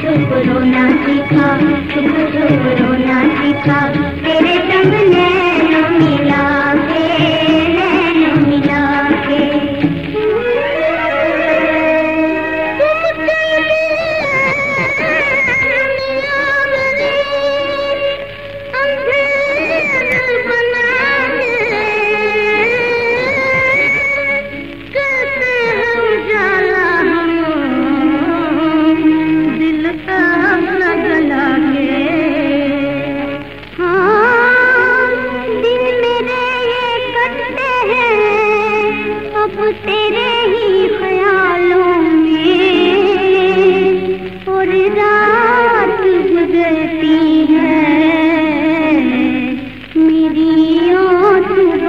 चुप रोना सीखा चुप चुप रोना सीखा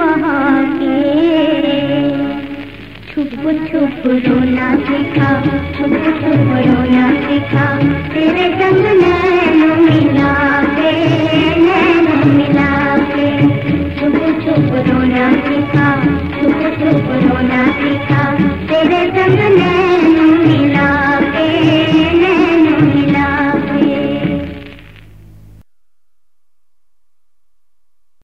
वहाँ के छुप छुप रोना सिखा